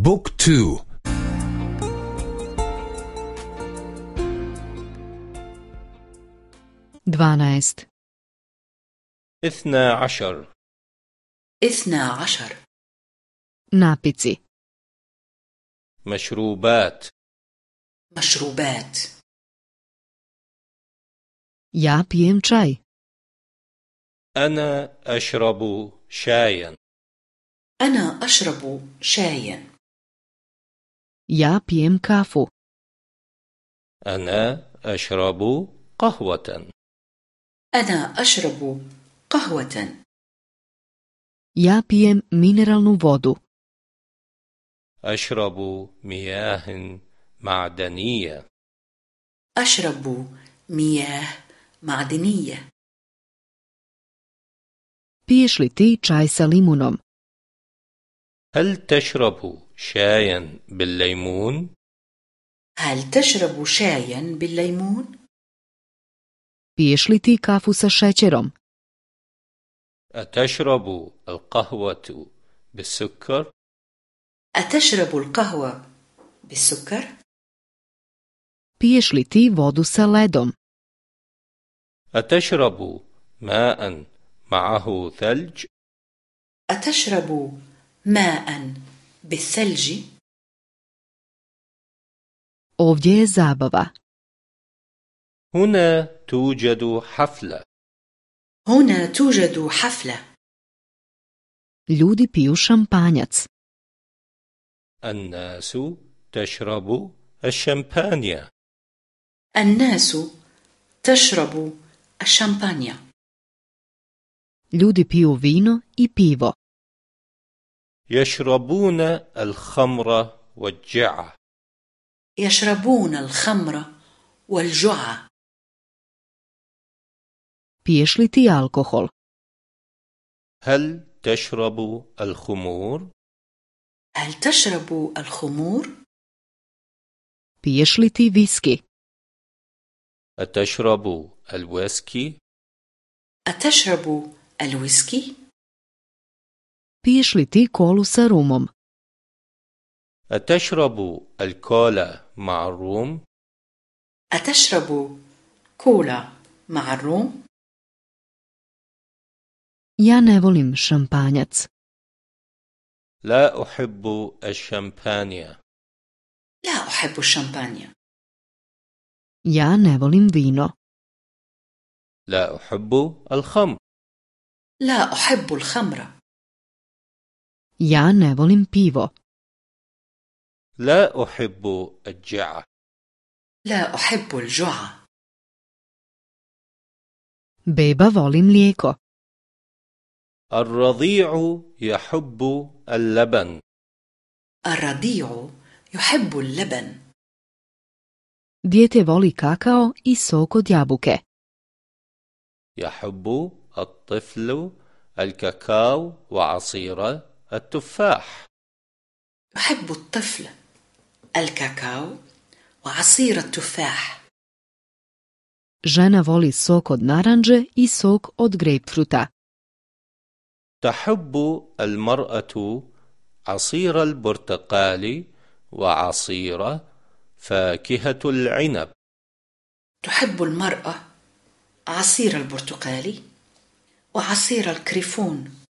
بوك تو dvanaest, اثنا عشر اثنا عشر napici, مشروبات مشروبات ja pijem čaj, أنا أشرب شايا أنا أشرب شايا ja pijem kafu. أنا أشرب قهوة. أنا أشرب قهوة. ja pijem mineralnu vodu. أشرب مياه معدنية. أشرب مياه معدنية. بيش لتي چاي سا ليمونوم هل تشرب شايا بالليمون؟ هل تشرب شايا بالليمون؟ piješ li ti kafu sa šećerom, أتشرب القهوة بالسكر؟ أتشرب القهوة بالسكر؟ piješ li ti vodu sa ledom, أتشرب ماء معه ثلج؟ أتشرب ماء بالثلج؟ ovdje je zabava, هنا توجد حفلة. هنا توجد حفلة. Ljudi piju šampanjac, الناس تشرب الشمبانيا الناس تشرب الشامبانيا. Ljudi piju vino i pivo, يشربون الخمر والجعة يشربون الخمر والجعة piješ li ti alkohol, هل تشرب الخمور؟ هل تشرب الخمور؟ piješ li ti viski, أتشرب الويسكي؟ أتشرب الويسكي؟ Piješ li ti kolu sa rumom, أتشرب الكولا مع الروم؟ أتشرب كولا مع الروم؟ ja ne volim šampanjac, لا أحب الشمبانيا لا أحب الشامبانيا. Ja ne volim vino, لا أحب الخمر. لا أحب الخمر. Ja ne volim pivo, لا أحب الجعة لا أحب الجعة beba voli mlijeko, الرضيع يحب اللبن. الرضيع يحب اللبن. Dijete voli kakao i sok od jabuke, يحب الطفل الكاكاو وعصير التفاح. يحب الطفل الكاكاو وعصير التفاح. Žena voli sok od naranđe i sok od grejpfruta, تحب المرأة عصير البرتقال وعصير فاكهة العنب. تحب المرأة عصير البرتقالي وعصير الكريفون.